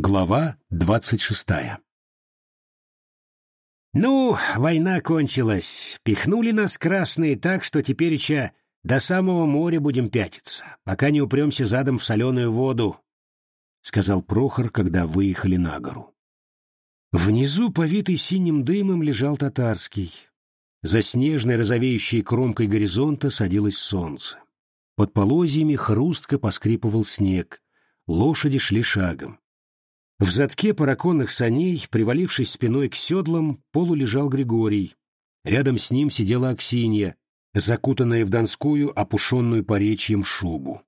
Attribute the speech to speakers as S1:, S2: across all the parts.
S1: Глава двадцать шестая
S2: «Ну, война кончилась. Пихнули нас красные так, что тепереча до самого моря будем пятиться, пока не упремся задом в соленую воду», — сказал Прохор, когда выехали на гору. Внизу, повитый синим дымом, лежал татарский. За снежной розовеющей кромкой горизонта садилось солнце. Под полозьями хрустко поскрипывал снег. Лошади шли шагом. В задке параконных саней, привалившись спиной к седлам, полу лежал Григорий. Рядом с ним сидела Аксинья, закутанная в донскую, опушенную поречьем шубу.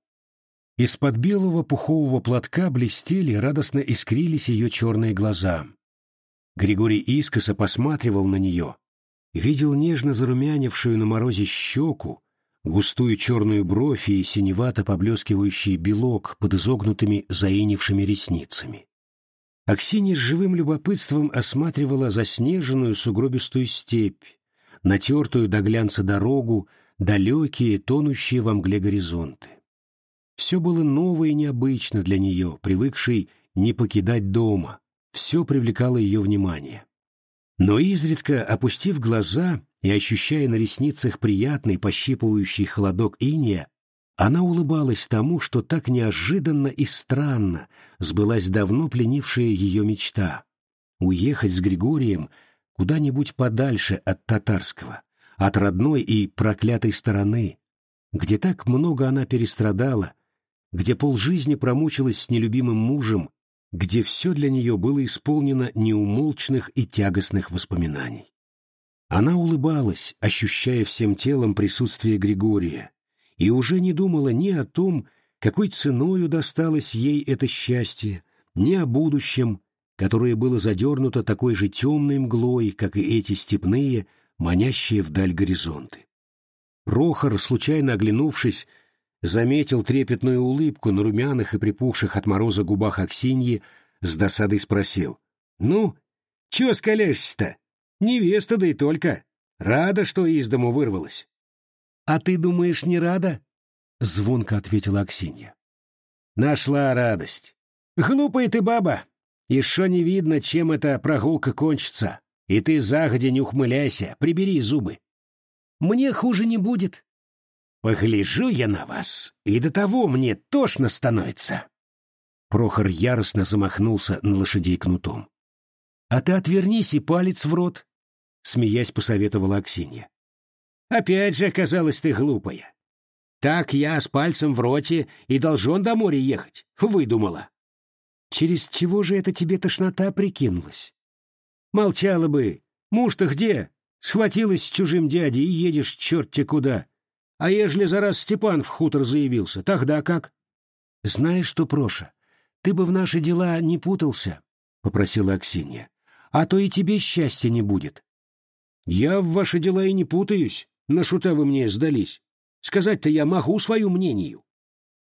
S2: Из-под белого пухового платка блестели, радостно искрились ее черные глаза. Григорий искоса посматривал на нее, видел нежно зарумянившую на морозе щеку, густую черную бровь и синевато поблескивающий белок под изогнутыми заинившими ресницами. Аксинья с живым любопытством осматривала заснеженную сугробистую степь, натертую до глянца дорогу, далекие, тонущие во мгле горизонты. Все было ново и необычно для нее, привыкшей не покидать дома, все привлекало ее внимание. Но изредка, опустив глаза и ощущая на ресницах приятный пощипывающий холодок иния, она улыбалась тому, что так неожиданно и странно сбылась давно пленившая ее мечта — уехать с Григорием куда-нибудь подальше от татарского, от родной и проклятой стороны, где так много она перестрадала, где полжизни промучилась с нелюбимым мужем, где все для нее было исполнено неумолчных и тягостных воспоминаний. Она улыбалась, ощущая всем телом присутствие Григория, и уже не думала ни о том, какой ценою досталось ей это счастье, ни о будущем, которое было задернуто такой же темной мглой, как и эти степные, манящие вдаль горизонты. Прохор, случайно оглянувшись, заметил трепетную улыбку на румяных и припухших от мороза губах Аксиньи, с досадой спросил. «Ну, чего скаляешься-то? Невеста да и только. Рада, что из дому вырвалась». «А ты думаешь, не рада?» — звонко ответила Аксинья. «Нашла радость. Глупая ты баба. Еще не видно, чем эта прогулка кончится. И ты загодя не ухмыляйся, прибери зубы. Мне хуже не будет». «Погляжу я на вас, и до того мне тошно становится». Прохор яростно замахнулся на лошадей кнутом. «А ты отвернись и палец в рот», — смеясь посоветовала Аксинья. Опять же оказалась ты глупая. Так я с пальцем в роте и должен до моря ехать, выдумала. Через чего же это тебе тошнота прикинулась? Молчала бы. Муж-то где? Схватилась с чужим дядей и едешь черт-те куда. А ежели за раз Степан в хутор заявился, тогда как? Знаешь что, Проша, ты бы в наши дела не путался, — попросила Аксинья. А то и тебе счастья не будет. Я в ваши дела и не путаюсь, на шута вы мне сдались. Сказать-то я могу свою мнению.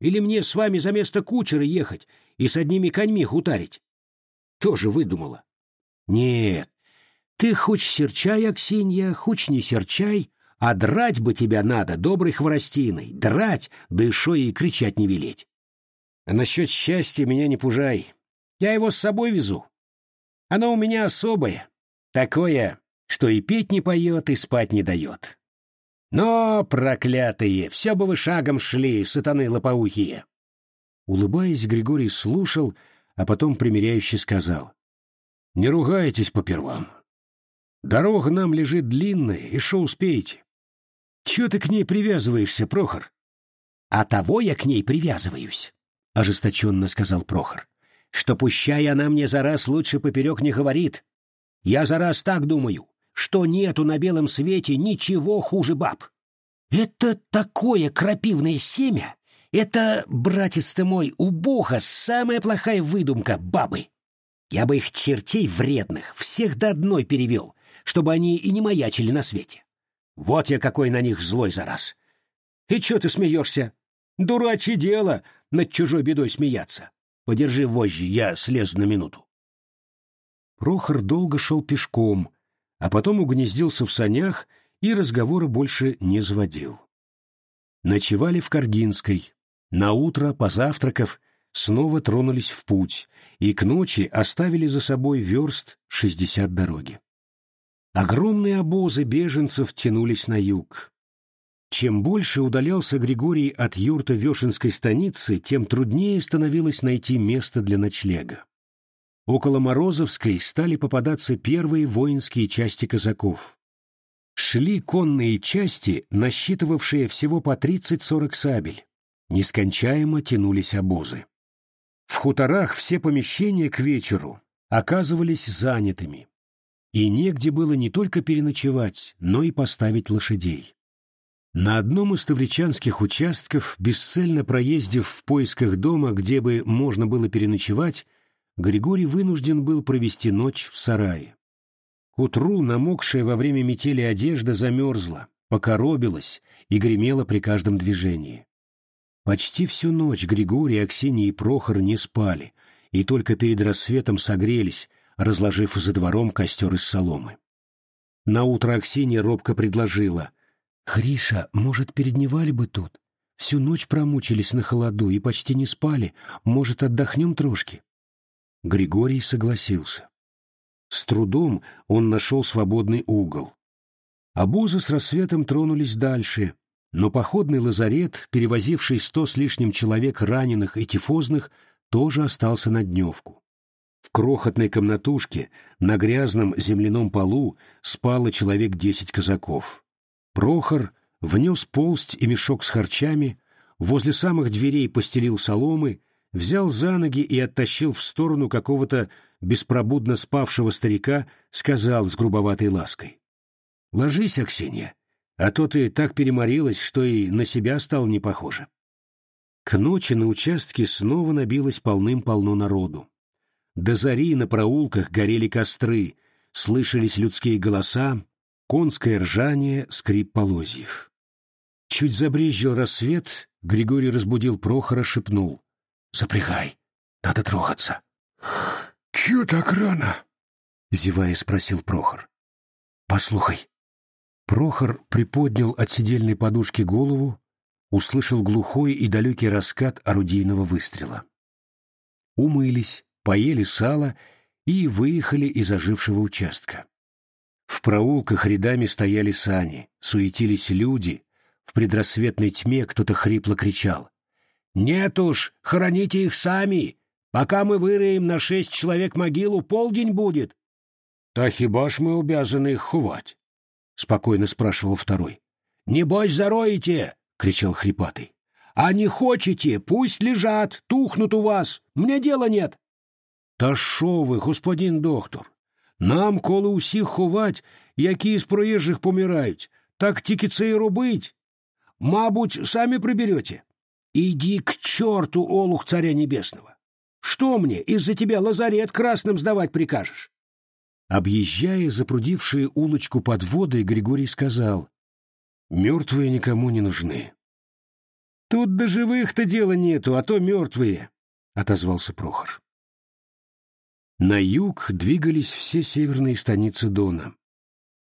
S2: Или мне с вами за место кучера ехать и с одними коньми хутарить? Тоже выдумала. Нет, ты хоть серчай, Аксинья, хоть не серчай, а драть бы тебя надо доброй хворостиной, драть, да еще и кричать не велеть. А насчет счастья меня не пужай. Я его с собой везу. Оно у меня особое, такое, что и петь не поет, и спать не дает. Но, проклятые, все бы вы шагом шли, сатаны лопоухие. Улыбаясь, Григорий слушал, а потом примиряюще сказал. Не ругайтесь попервам. Дорога нам лежит длинная, и шо успеете? Чего ты к ней привязываешься, Прохор? А того я к ней привязываюсь, — ожесточенно сказал Прохор, — что пущай она мне за раз лучше поперек не говорит. Я за раз так думаю что нету на белом свете ничего хуже баб. Это такое крапивное семя, это, братец ты мой, у Бога самая плохая выдумка бабы. Я бы их чертей вредных всех до одной перевел, чтобы они и не маячили на свете. Вот я какой на них злой за раз. И чё ты смеешься? Дурачье дело над чужой бедой смеяться. Подержи вожжи, я слезу на минуту. Прохор долго шел пешком, а потом угнездился в санях и разговора больше не заводил. Ночевали в Каргинской. Наутро, позавтракав, снова тронулись в путь и к ночи оставили за собой верст шестьдесят дороги. Огромные обозы беженцев тянулись на юг. Чем больше удалялся Григорий от юрта Вешенской станицы, тем труднее становилось найти место для ночлега. Около Морозовской стали попадаться первые воинские части казаков. Шли конные части, насчитывавшие всего по 30-40 сабель. Нескончаемо тянулись обозы. В хуторах все помещения к вечеру оказывались занятыми, и негде было не только переночевать, но и поставить лошадей. На одном из тавричанских участков, бесцельно проездив в поисках дома, где бы можно было переночевать, Григорий вынужден был провести ночь в сарае. К утру намокшая во время метели одежда замерзла, покоробилась и гремела при каждом движении. Почти всю ночь Григорий, Аксинья и Прохор не спали, и только перед рассветом согрелись, разложив за двором костер из соломы. Наутро Аксинья робко предложила. «Хриша, может, передневали бы тут? Всю ночь промучились на холоду и почти не спали. Может, отдохнем трошки?» Григорий согласился. С трудом он нашел свободный угол. Обозы с рассветом тронулись дальше, но походный лазарет, перевозивший сто с лишним человек раненых и тифозных, тоже остался на дневку. В крохотной комнатушке на грязном земляном полу спало человек десять казаков. Прохор внес полсть и мешок с харчами, возле самых дверей постелил соломы, взял за ноги и оттащил в сторону какого-то беспробудно спавшего старика, сказал с грубоватой лаской. — Ложись, Аксинья, а то ты так переморилась, что и на себя стал не похоже. К ночи на участке снова набилось полным-полно народу. До зари на проулках горели костры, слышались людские голоса, конское ржание, скрип полозьев. Чуть забрезжил рассвет, Григорий разбудил Прохора, шепнул. — Запрягай, надо трогаться. — Чё так рано? — зевая спросил Прохор. — Послухай, Прохор приподнял от сидельной подушки голову, услышал глухой и далекий раскат орудийного выстрела. Умылись, поели сало и выехали из ожившего участка. В проулках рядами стояли сани, суетились люди, в предрассветной тьме кто-то хрипло кричал. «Нет уж, хороните их сами! Пока мы выроем на шесть человек могилу, полдень будет!» «Та хиба ж мы обязаны их хувать?» — спокойно спрашивал второй. «Небось, зароете!» — кричал хрипатый. «А не хочете, пусть лежат, тухнут у вас, мне дела нет!» «Та шо ви, господин доктор? Нам, коли усіх ховать, які з проїжджих помирають, так тільки це і робить. Мабуть, сами приберете. Иди к черту, олух царя небесного! Что мне, из-за тебя лазарет красным сдавать прикажешь? Объезжая запрудившие улочку под водой, Григорий сказал, «Мертвые никому не нужны». «Тут до живых-то дела нету, а то мертвые», — отозвался Прохор. На юг двигались все северные станицы Дона.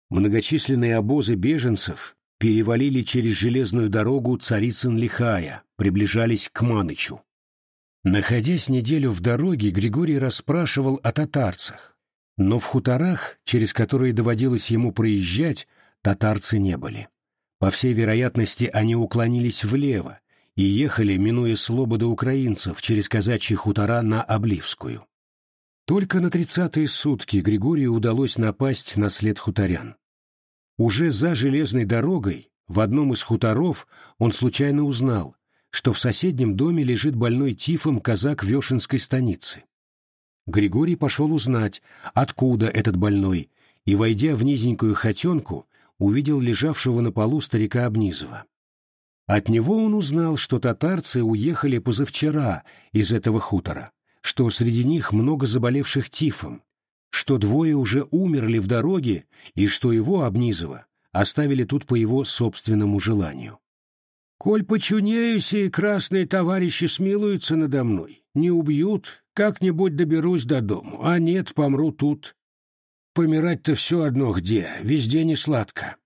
S2: Многочисленные обозы беженцев перевалили через железную дорогу Царицын-Лихая, приближались к Манычу. Находясь неделю в дороге, Григорий расспрашивал о татарцах, но в хуторах, через которые доводилось ему проезжать, татарцы не были. По всей вероятности, они уклонились влево и ехали, минуя слободы украинцев, через казачьи хутора на Обливскую. Только на тридцатые сутки Григорию удалось напасть на след хуторян. Уже за железной дорогой, в одном из хуторов, он случайно узнал, что в соседнем доме лежит больной тифом казак Вешенской станицы. Григорий пошел узнать, откуда этот больной, и, войдя в низенькую хотенку, увидел лежавшего на полу старика Обнизова. От него он узнал, что татарцы уехали позавчера из этого хутора, что среди них много заболевших тифом, что двое уже умерли в дороге и что его, Обнизова, оставили тут по его собственному желанию. «Коль почунеюсь, и красные товарищи смилуются надо мной, не убьют, как-нибудь доберусь до дому, а нет, помру тут. Помирать-то все одно где, везде не сладко.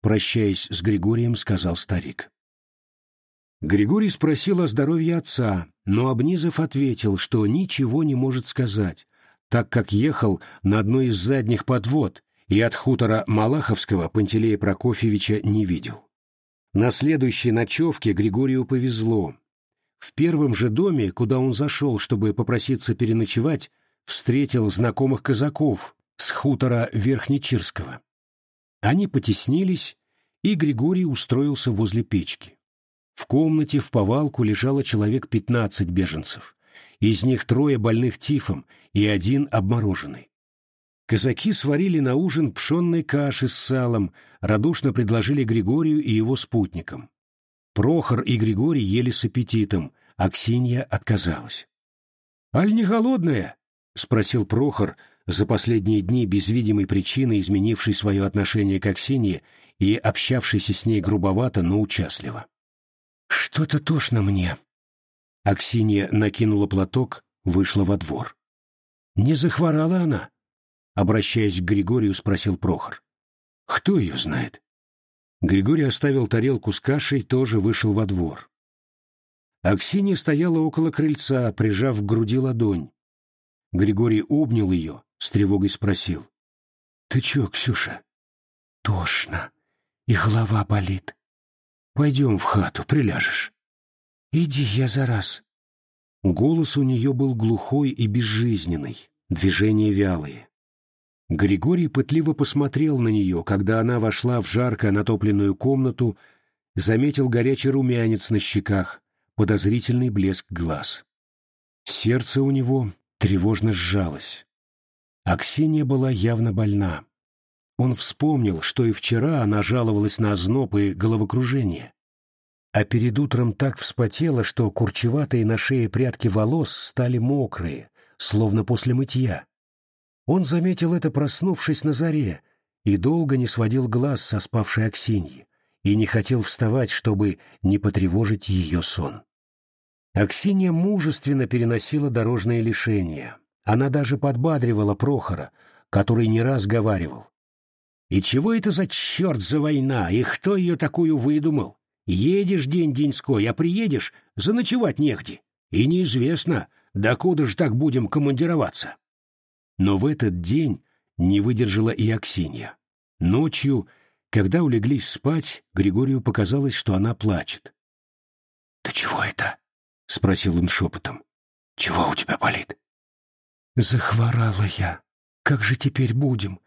S2: Прощаясь с Григорием, сказал старик. Григорий спросил о здоровье отца, но Обнизов ответил, что ничего не может сказать, так как ехал на одной из задних подвод и от хутора Малаховского Пантелея Прокофьевича не видел. На следующей ночевке Григорию повезло. В первом же доме, куда он зашел, чтобы попроситься переночевать, встретил знакомых казаков с хутора Верхнечирского. Они потеснились, и Григорий устроился возле печки. В комнате в повалку лежало человек пятнадцать беженцев. Из них трое больных тифом и один обмороженный. Казаки сварили на ужин пшенной каши с салом, радушно предложили Григорию и его спутникам. Прохор и Григорий ели с аппетитом, а Ксения отказалась. «Аль не голодная?» — спросил Прохор, за последние дни без видимой причины изменивший свое отношение к Аксинье и общавшийся с ней грубовато, но участливо. «Что-то тошно мне». Аксинья накинула платок, вышла во двор. «Не захворала она?» Обращаясь к Григорию, спросил Прохор. «Кто ее знает?» Григорий оставил тарелку с кашей, тоже вышел во двор. Аксинья стояла около крыльца, прижав к груди ладонь. Григорий обнял ее, с тревогой спросил. «Ты чё, Ксюша?» «Тошно, и голова болит. Пойдем в хату, приляжешь». «Иди, я за раз». Голос у нее был глухой и безжизненный, движения вялые. Григорий пытливо посмотрел на нее, когда она вошла в жарко натопленную комнату, заметил горячий румянец на щеках, подозрительный блеск глаз. Сердце у него тревожно сжалось. Аксинья была явно больна. Он вспомнил, что и вчера она жаловалась на озноб и головокружение. А перед утром так вспотела, что курчеватые на шее прядки волос стали мокрые, словно после мытья. Он заметил это, проснувшись на заре, и долго не сводил глаз со спавшей Аксиньи, и не хотел вставать, чтобы не потревожить ее сон. Аксинья мужественно переносила дорожные лишения. Она даже подбадривала Прохора, который не раз говаривал. «И чего это за черт за война, и кто ее такую выдумал? Едешь день-деньской, а приедешь, заночевать негде. И неизвестно, докуда же так будем командироваться». Но в этот день не выдержала и Аксинья. Ночью, когда улеглись спать, Григорию показалось, что она плачет. «Ты чего это?» — спросил он шепотом. «Чего у тебя болит?» «Захворала я. Как же теперь будем?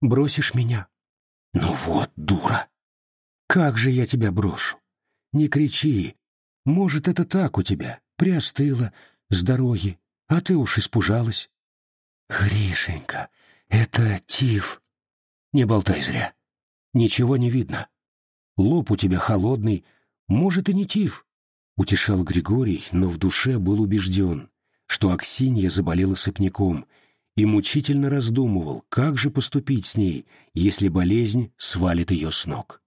S2: Бросишь меня?» «Ну вот, дура!» «Как же я тебя брошу? Не кричи. Может, это так у тебя, приостыла, с дороги, а ты уж испужалась. «Гришенька, это тиф!» «Не болтай зря. Ничего не видно. Лоб у тебя холодный, может, и не тиф», — утешал Григорий, но в душе был убежден, что Аксинья заболела сыпняком, и мучительно раздумывал, как же поступить с ней, если болезнь свалит ее с ног.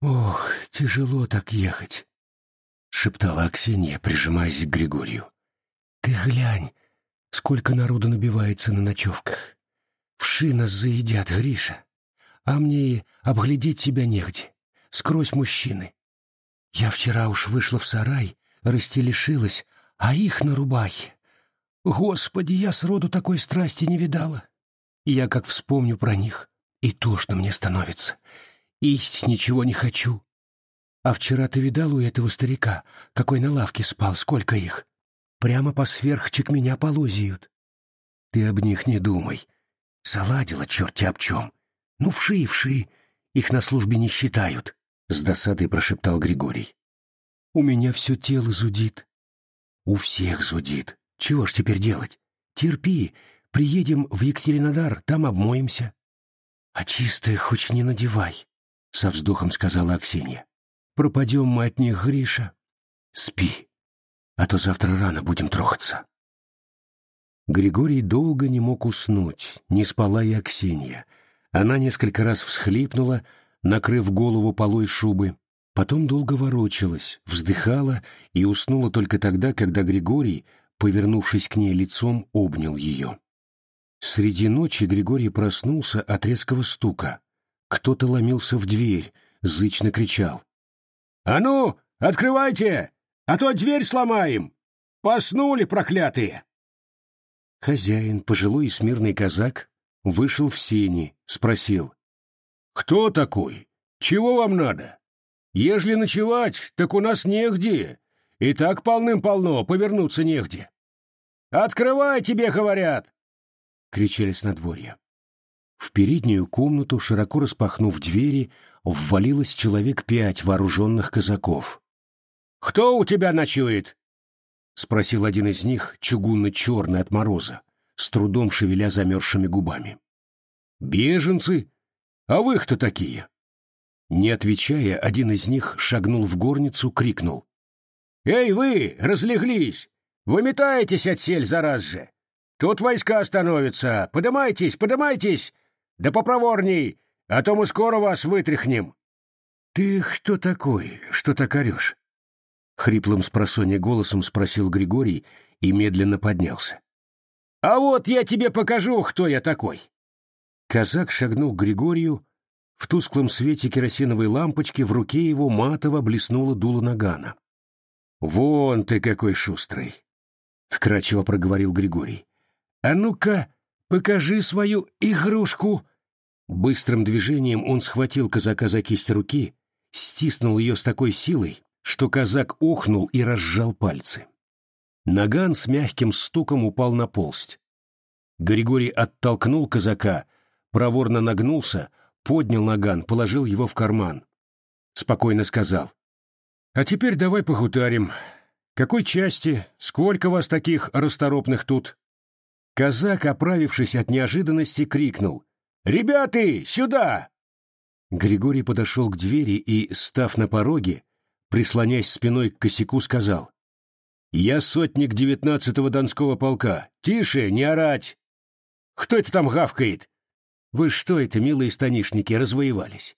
S2: «Ох, тяжело так ехать», — шептала Аксинья, прижимаясь к Григорию. «Ты глянь, Сколько народу набивается на ночевках. Вши нас заедят, Гриша. А мне и обглядеть себя негде. Скрозь мужчины. Я вчера уж вышла в сарай, растелешилась, а их на рубахе. Господи, я сроду такой страсти не видала. Я как вспомню про них, и тошно мне становится. Есть ничего не хочу. А вчера ты видал у этого старика, какой на лавке спал, сколько их? Прямо по сверхчик меня полозиют. Ты об них не думай. Заладила черти об чем. Ну, вши и вши. Их на службе не считают, — с досадой прошептал Григорий. У меня все тело зудит. У всех зудит. Чего ж теперь делать? Терпи. Приедем в Екатеринодар, там обмоемся. А чистое хоть не надевай, — со вздохом сказала Аксинья. Пропадем мы от них, Гриша. Спи а то завтра рано будем трогаться. Григорий долго не мог уснуть, не спала и Аксинья. Она несколько раз всхлипнула, накрыв голову полой шубы, потом долго ворочалась, вздыхала и уснула только тогда, когда Григорий, повернувшись к ней лицом, обнял ее. Среди ночи Григорий проснулся от резкого стука. Кто-то ломился в дверь, зычно кричал. — А ну, Открывайте, а то дверь сломаем! Поснули, проклятые!» Хозяин, пожилой и смирный казак, вышел в сени, спросил. «Кто такой? Чего вам надо? Ежели ночевать, так у нас негде, и так полным-полно, повернуться негде». «Открывай, тебе говорят!» — кричали с надворья. В переднюю комнату, широко распахнув двери, ввалилось человек пять вооруженных казаков. «Кто у тебя ночует?» — спросил один из них, чугунно-черный от мороза, с трудом шевеля замерзшими губами. «Беженцы? А вы кто такие?» Не отвечая, один из них шагнул в горницу, крикнул. «Эй вы, разлеглись! Выметаетесь отсель зараз же! Тут войска становятся! Подымайтесь, подымайтесь! Да попроворней, а то мы скоро вас вытряхнем!» «Ты кто такой, что так орешь?» Хриплым с голосом спросил Григорий и медленно поднялся. «А вот я тебе покажу, кто я такой!» Казак шагнул к Григорию. В тусклом свете керосиновой лампочки в руке его матово блеснуло дуло нагана. «Вон ты какой шустрый!» — вкрадчиво проговорил Григорий. «А ну-ка, покажи свою игрушку!» Быстрым движением он схватил казака за кисть руки, стиснул ее с такой силой, что казак охнул и разжал пальцы. Наган с мягким стуком упал на полсть. Григорий оттолкнул казака, проворно нагнулся, поднял наган, положил его в карман. Спокойно сказал. «А теперь давай похутарим. Какой части? Сколько вас таких расторопных тут?» Казак, оправившись от неожиданности, крикнул. «Ребята, сюда!» Григорий подошел к двери и, став на пороге, прислонясь спиной к косяку, сказал. «Я сотник девятнадцатого Донского полка. Тише, не орать! Кто это там гавкает? Вы что это, милые станишники, развоевались?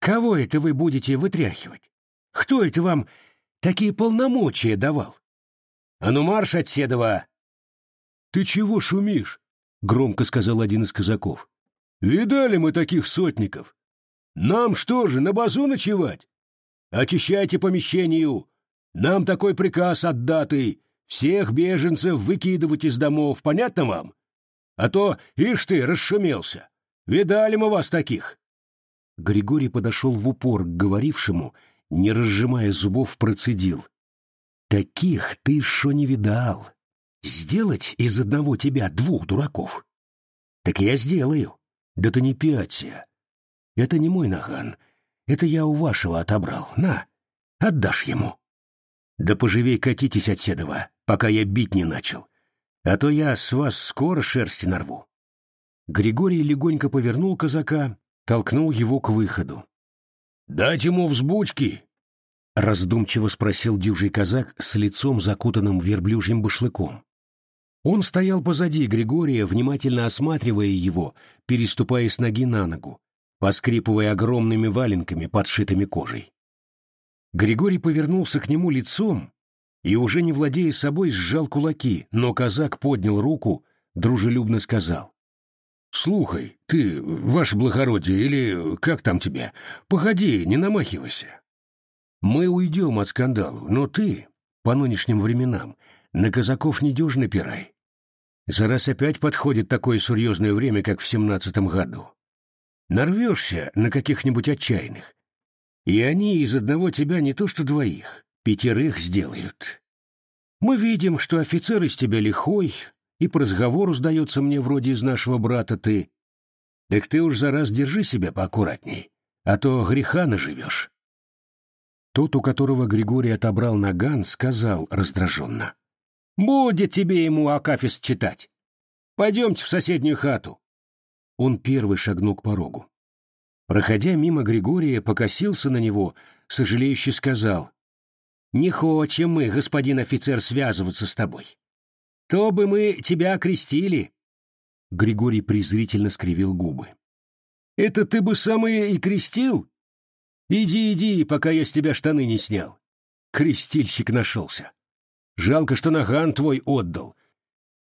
S2: Кого это вы будете вытряхивать? Кто это вам такие полномочия давал? А ну марш от Седова!» «Ты чего шумишь?» — громко сказал один из казаков. «Видали мы таких сотников? Нам что же, на базу ночевать? Очищайте помещению. Нам такой приказ отдатый. Всех беженцев выкидывать из домов, понятно вам? А то, ишь ты, расшумелся. Видали мы вас таких. Григорий подошел в упор к говорившему, не разжимая зубов, процедил. Таких ты шо не видал. Сделать из одного тебя двух дураков? Так я сделаю. Да ты не пяться. Это не мой наган, это я у вашего отобрал. На, отдашь ему. Да поживей катитесь от Седова, пока я бить не начал. А то я с вас скоро шерсти нарву. Григорий легонько повернул казака, толкнул его к выходу. «Дать ему взбучки!» — раздумчиво спросил дюжий казак с лицом, закутанным верблюжьим башлыком. Он стоял позади Григория, внимательно осматривая его, переступая с ноги на ногу, поскрипывая огромными валенками, подшитыми кожей. Григорий повернулся к нему лицом и, уже не владея собой, сжал кулаки, но казак поднял руку, дружелюбно сказал. «Слухай, ты, ваше благородие, или как там тебя, походи, не намахивайся. Мы уйдем от скандала, но ты, по нынешним временам, на казаков недюж напирай. За раз опять подходит такое серьезное время, как в семнадцатом году. Нарвешься на каких-нибудь отчаянных, и они из одного тебя не то что двоих, пятерых сделают. Мы видим, что офицер из тебя лихой, и по разговору, сдается мне, вроде из нашего брата ты. Так ты уж за раз держи себя поаккуратней, а то греха наживешь. Тот, у которого Григорий отобрал наган, сказал раздраженно. «Будет тебе ему Акафист читать. Пойдемте в соседнюю хату. Он первый шагнул к порогу. Проходя мимо Григория, покосился на него, сожалеюще сказал, «Не хочем мы, господин офицер, связываться с тобой. То бы мы тебя окрестили». Григорий презрительно скривил губы. «Это ты бы самое и крестил? Иди, иди, пока я с тебя штаны не снял. Крестильщик нашелся. Жалко, что наган твой отдал,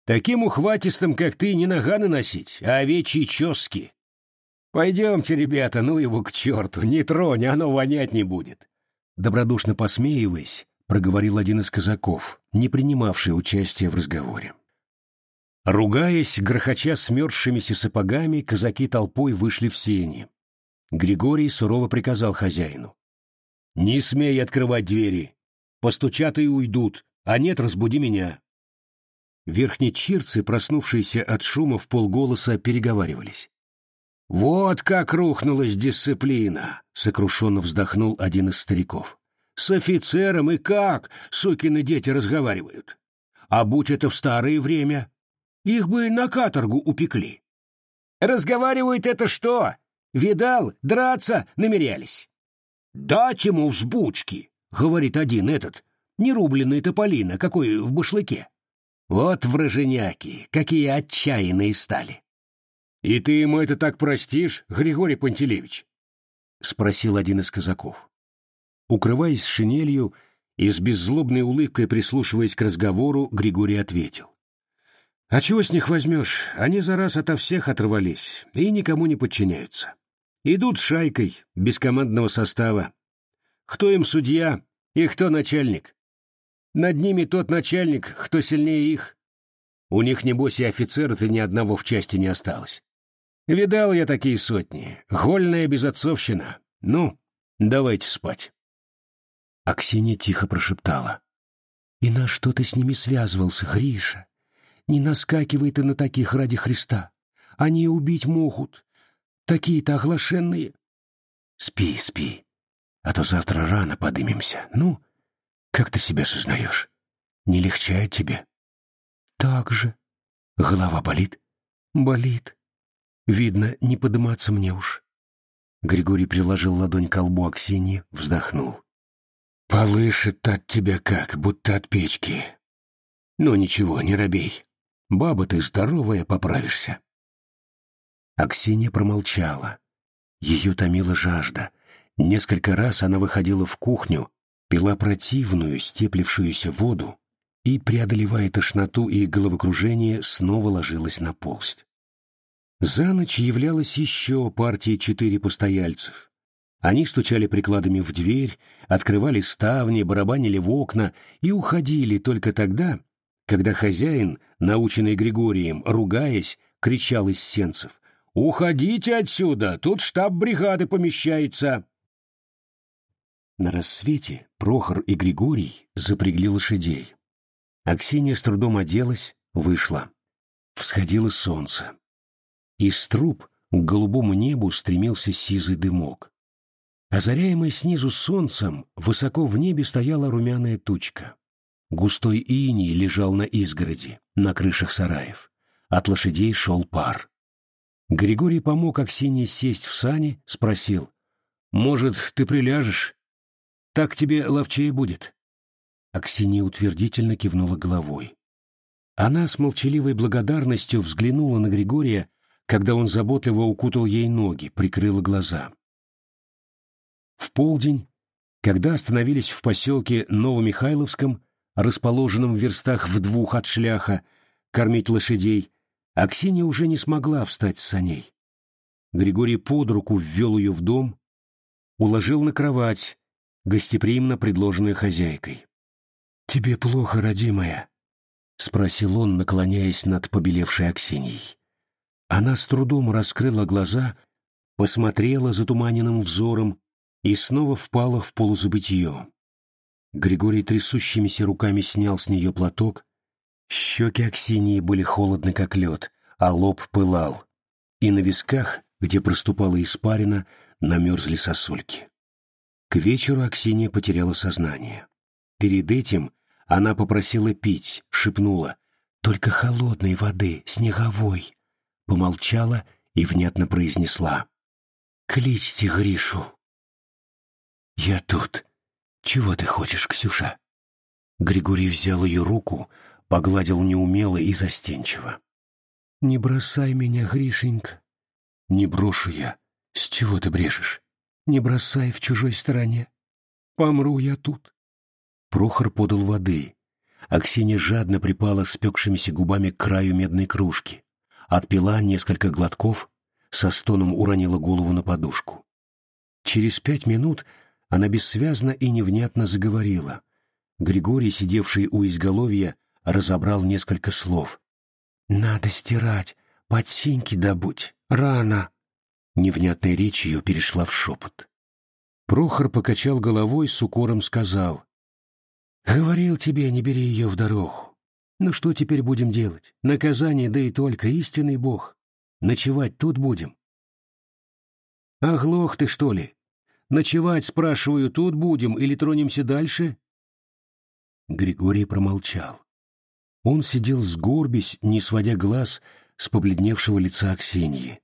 S2: Таким ухватистым, как ты, не наганы носить, а овечьи чески. Пойдемте, ребята, ну его к черту, не тронь, оно вонять не будет. добродушно посмеиваясь, проговорил один из казаков, не принимавший участия в разговоре. Ругаясь, грохоча смерзшимися сапогами, казаки толпой вышли в сени. Григорий сурово приказал хозяину. «Не смей открывать двери! Постучат и уйдут, а нет, разбуди меня!» Верхнечирцы, проснувшиеся от шума в полголоса, переговаривались. «Вот как рухнулась дисциплина!» — сокрушенно вздохнул один из стариков. «С офицером и как, сукины дети, разговаривают! А будь это в старое время, их бы на каторгу упекли!» «Разговаривают это что? Видал, драться намерялись!» «Дать ему взбучки!» — говорит один этот, нерубленный тополина, какой в башлыке. Вот враженяки, какие отчаянные стали. — И ты ему это так простишь, Григорий Пантелеевич? — спросил один из казаков. Укрываясь шинелью и с беззлобной улыбкой прислушиваясь к разговору, Григорий ответил. — А чего с них возьмешь? Они за раз ото всех оторвались и никому не подчиняются. Идут шайкой, без командного состава. Кто им судья и кто начальник? Над ними тот начальник, кто сильнее их. У них, небось, и офицера-то ни одного в части не осталось. Видал я такие сотни. Гольная безотцовщина. Ну, давайте спать. Аксинья тихо прошептала. «И на что ты с ними связывался, Гриша? Не наскакивай ты на таких ради Христа. Они убить могут. Такие-то оглашенные. Спи, спи, а то завтра рано подымемся. Ну, как ты себя сознаешь? Не легчает тебе? Так же. Голова болит? Болит. Видно, не подниматься мне уж. Григорий приложил ладонь к колбу Аксиньи, вздохнул. Полышет от тебя как, будто от печки. Ну ничего, не робей. Баба ты здоровая, поправишься. Аксинья промолчала. Ее томила жажда. Несколько раз она выходила в кухню, пила противную, степлившуюся воду и, преодолевая тошноту и головокружение, снова ложилась на полсть. За ночь являлась еще партия четыре постояльцев. Они стучали прикладами в дверь, открывали ставни, барабанили в окна и уходили только тогда, когда хозяин, наученный Григорием, ругаясь, кричал из сенцев. «Уходите отсюда! Тут штаб бригады помещается!» На рассвете Прохор и Григорий запрягли лошадей. Аксинья с трудом оделась, вышла. Всходило солнце. Из труб к голубому небу стремился сизый дымок. Озаряемый снизу солнцем, высоко в небе стояла румяная тучка. Густой иней лежал на изгороди, на крышах сараев. От лошадей шел пар. Григорий помог Аксинье сесть в сани, спросил. «Может, ты приляжешь? Так тебе ловчее будет. Аксинья утвердительно кивнула головой. Она с молчаливой благодарностью взглянула на Григория, когда он заботливо укутал ей ноги, прикрыла глаза. В полдень, когда остановились в поселке Новомихайловском, расположенном в верстах в двух от шляха, кормить лошадей, Аксинья уже не смогла встать с саней. Григорий под руку ввел ее в дом, уложил на кровать, гостеприимно предложенную хозяйкой. «Тебе плохо, родимая?» — спросил он, наклоняясь над побелевшей Аксиньей. Она с трудом раскрыла глаза, посмотрела затуманенным взором и снова впала в полузабытье. Григорий трясущимися руками снял с нее платок. Щеки Аксиньи были холодны, как лед, а лоб пылал. И на висках, где проступала испарина, намерзли сосульки. К вечеру Аксинья потеряла сознание. Перед этим она попросила пить, шепнула «Только холодной воды, снеговой!» Помолчала и внятно произнесла «Кличьте Гришу!» «Я тут. Чего ты хочешь, Ксюша?» Григорий взял ее руку, погладил неумело и застенчиво. «Не бросай меня, Гришенька!» «Не брошу я. С чего ты брешешь? Не бросай в чужой стороне. Помру я тут. Прохор подал воды. Аксинья жадно припала спекшимися губами к краю медной кружки. Отпила несколько глотков, со стоном уронила голову на подушку. Через пять минут Она бессвязно и невнятно заговорила. Григорий, сидевший у изголовья, разобрал несколько слов. «Надо стирать, подсиньки добудь, рано!» Невнятная речь ее перешла в шепот. Прохор покачал головой, с укором сказал. «Говорил тебе, не бери ее в дорогу. Ну что теперь будем делать? Наказание, да и только, истинный Бог. Ночевать тут будем». «Оглох ты, что ли? Ночевать, спрашиваю, тут будем или тронемся дальше?» Григорий промолчал. Он сидел сгорбись, не сводя глаз с побледневшего лица Аксиньи.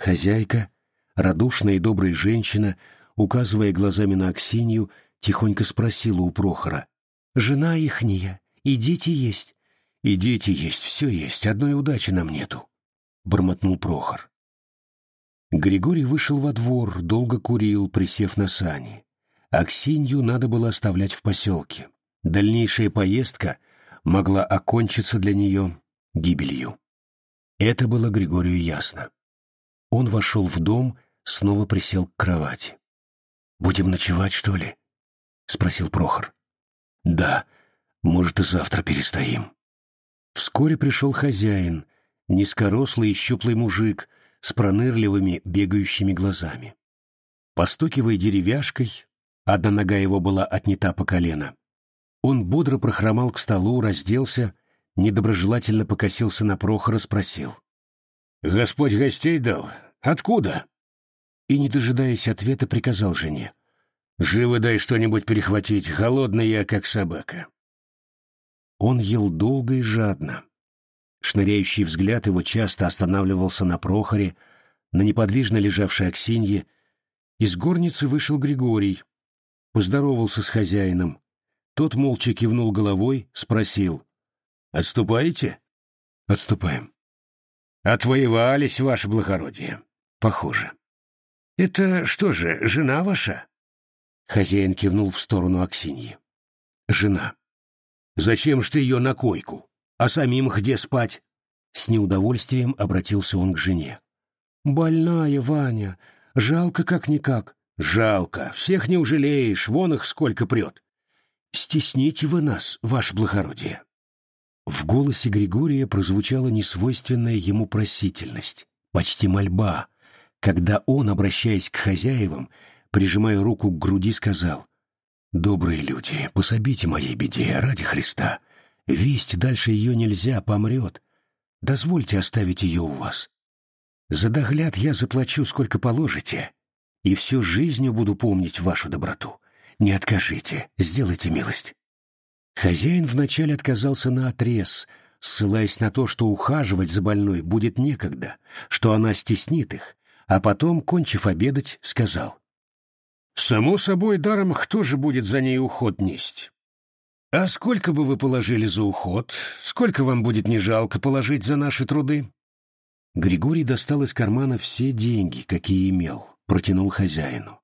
S2: Хозяйка, радушная и добрая женщина, указывая глазами на Аксинью, тихонько спросила у Прохора. «Жена ихняя, и дети есть?» «И дети есть, все есть, одной удачи нам нету», — бормотнул Прохор. Григорий вышел во двор, долго курил, присев на сани. Аксинью надо было оставлять в поселке. Дальнейшая поездка могла окончиться для нее гибелью. Это было Григорию ясно. Он вошел в дом, снова присел к кровати. «Будем ночевать, что ли?» — спросил Прохор. «Да, может, и завтра перестоим». Вскоре пришел хозяин, низкорослый и щуплый мужик с пронырливыми бегающими глазами. Постукивая деревяшкой, одна нога его была отнята по колено, он бодро прохромал к столу, разделся, недоброжелательно покосился на Прохора, спросил. «Господь гостей дал? Откуда?» И, не дожидаясь ответа, приказал жене. «Живо дай что-нибудь перехватить, голодный я, как собака». Он ел долго и жадно. Шныряющий взгляд его часто останавливался на Прохоре, на неподвижно лежавшей Аксинье. Из горницы вышел Григорий, поздоровался с хозяином. Тот молча кивнул головой, спросил. «Отступаете?» «Отступаем». «Отвоевались, ваше благородие». «Похоже». «Это что же, жена ваша?» Хозяин кивнул в сторону Аксиньи. «Жена». Зачем ж ты ее на койку? А самим где спать? С неудовольствием обратился он к жене. Больная, Ваня. Жалко как-никак. Жалко. Всех не ужалеешь, вон их сколько прет. Стесните вы нас, ваше благородие. В голосе Григория прозвучала несвойственная ему просительность, почти мольба, когда он, обращаясь к хозяевам, прижимая руку к груди, сказал Добрые люди, пособите моей беде ради Христа. Весть дальше ее нельзя, помрет. Дозвольте оставить ее у вас. За догляд я заплачу, сколько положите, и всю жизнь буду помнить вашу доброту. Не откажите, сделайте милость. Хозяин вначале отказался на отрез, ссылаясь на то, что ухаживать за больной будет некогда, что она стеснит их, а потом, кончив обедать, сказал. Само собой, даром кто же будет за ней уход несть? А сколько бы вы положили за уход? Сколько вам будет не жалко положить за наши труды? Григорий достал из кармана все деньги, какие имел, протянул хозяину.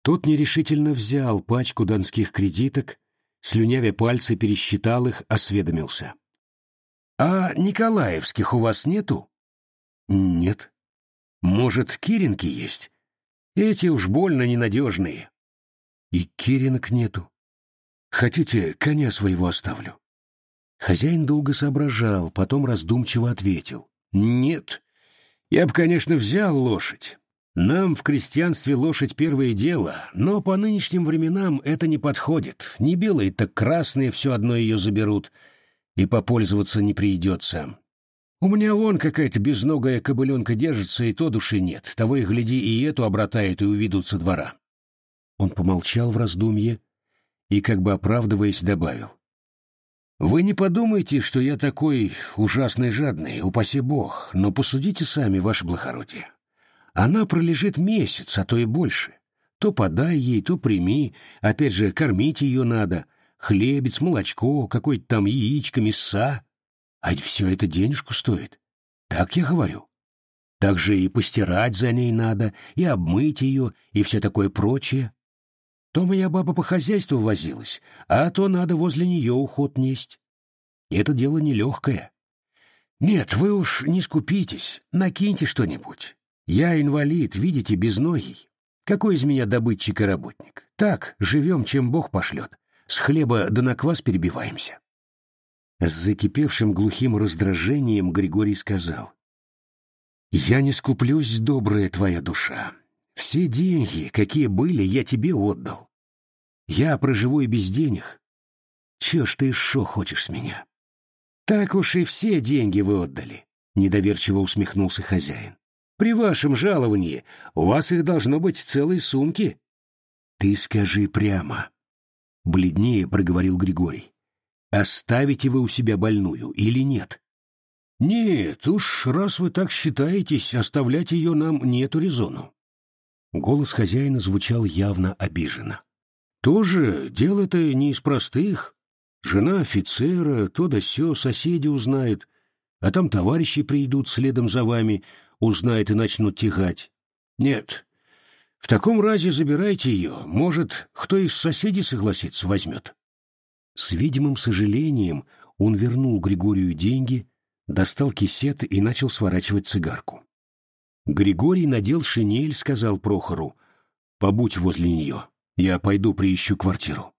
S2: Тот нерешительно взял пачку донских кредиток, слюнявя пальцы пересчитал их, осведомился. — А Николаевских у вас нету? — Нет. — Может, Киринки есть? Эти уж больно ненадежные. И Киринок нету. Хотите, коня своего оставлю? Хозяин долго соображал, потом раздумчиво ответил. Нет, я бы, конечно, взял лошадь. Нам в крестьянстве лошадь первое дело, но по нынешним временам это не подходит. Не белые, так красные все одно ее заберут, и попользоваться не придется. У меня вон какая-то безногая кобыленка держится, и то души нет. Того и гляди, и эту обратает, и увидут со двора. Он помолчал в раздумье и, как бы оправдываясь, добавил. «Вы не подумайте, что я такой ужасный жадный, упаси бог, но посудите сами, ваше благородие. Она пролежит месяц, а то и больше. То подай ей, то прими, опять же, кормить ее надо. Хлебец, молочко, какой-то там яичко, мяса. А ведь все это денежку стоит. Так я говорю. Так же и постирать за ней надо, и обмыть ее, и все такое прочее. То моя баба по хозяйству возилась, а то надо возле нее уход несть. Это дело нелегкое. Нет, вы уж не скупитесь, накиньте что-нибудь. Я инвалид, видите, без ноги. Какой из меня добытчик и работник? Так, живем, чем Бог пошлет. С хлеба да на квас перебиваемся. С закипевшим глухим раздражением Григорий сказал. «Я не скуплюсь, добрая твоя душа. Все деньги, какие были, я тебе отдал. Я проживу и без денег. Че ж ты шо хочешь с меня?» «Так уж и все деньги вы отдали», — недоверчиво усмехнулся хозяин. «При вашем жаловании у вас их должно быть целые сумки». «Ты скажи прямо», — бледнее проговорил Григорий. «Оставите вы у себя больную или нет?» «Нет, уж раз вы так считаетесь, оставлять ее нам нету резону». Голос хозяина звучал явно обиженно. «Тоже дело-то не из простых. Жена офицера, то да сё, соседи узнают, а там товарищи придут следом за вами, узнают и начнут тягать. Нет, в таком разе забирайте ее, может, кто из соседей согласится, возьмет. С видимым сожалением он вернул Григорию деньги, достал кисет и начал сворачивать цигарку. Григорий надел шинель, сказал Прохору, «Побудь возле нее, я пойду приищу квартиру».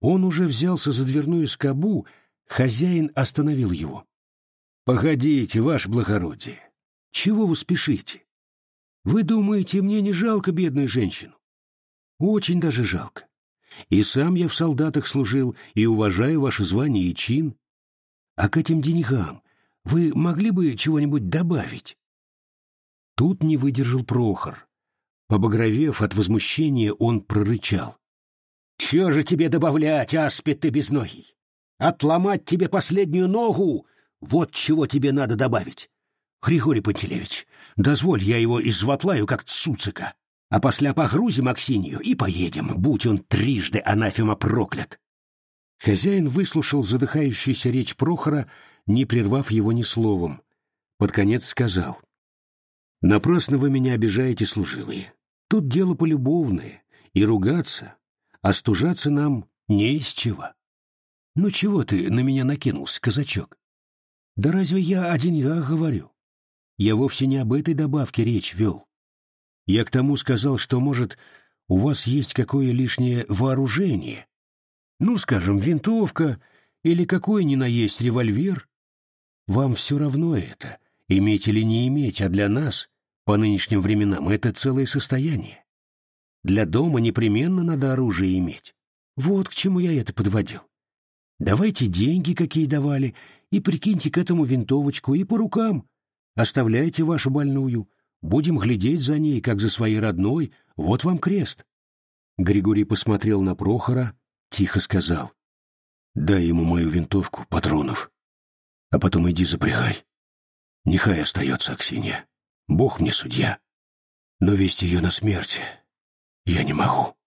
S2: Он уже взялся за дверную скобу, хозяин остановил его. «Погодите, ваше благородие, чего вы спешите? Вы думаете, мне не жалко бедную женщину? Очень даже жалко. И сам я в солдатах служил, и уважаю ваше звание и чин. А к этим деньгам вы могли бы чего-нибудь добавить?» Тут не выдержал Прохор. Побагровев от возмущения, он прорычал. Чего же тебе добавлять, аспид ты безногий? Отломать тебе последнюю ногу? Вот чего тебе надо добавить. Григорий Пантелеевич, дозволь я его изватлаю, как цуцика, а после погрузим Аксинью и поедем, будь он трижды анафема проклят. Хозяин выслушал задыхающуюся речь Прохора, не прервав его ни словом. Под конец сказал. «Напрасно вы меня обижаете, служивые. Тут дело полюбовное, и ругаться, Остужаться нам не из чего. Ну чего ты на меня накинулся, казачок? Да разве я о деньгах говорю? Я вовсе не об этой добавке речь вел. Я к тому сказал, что, может, у вас есть какое лишнее вооружение. Ну, скажем, винтовка или какой ни на есть револьвер. Вам все равно это, иметь или не иметь, а для нас, по нынешним временам, это целое состояние. Для дома непременно надо оружие иметь. Вот к чему я это подводил. Давайте деньги, какие давали, и прикиньте к этому винтовочку и по рукам. Оставляйте вашу больную. Будем глядеть за ней, как за своей родной. Вот вам крест. Григорий посмотрел на Прохора, тихо сказал. Дай ему мою винтовку, патронов. А потом иди запрягай. Нехай остается Аксинья. Бог мне судья. Но весть ее на смерть я не могу.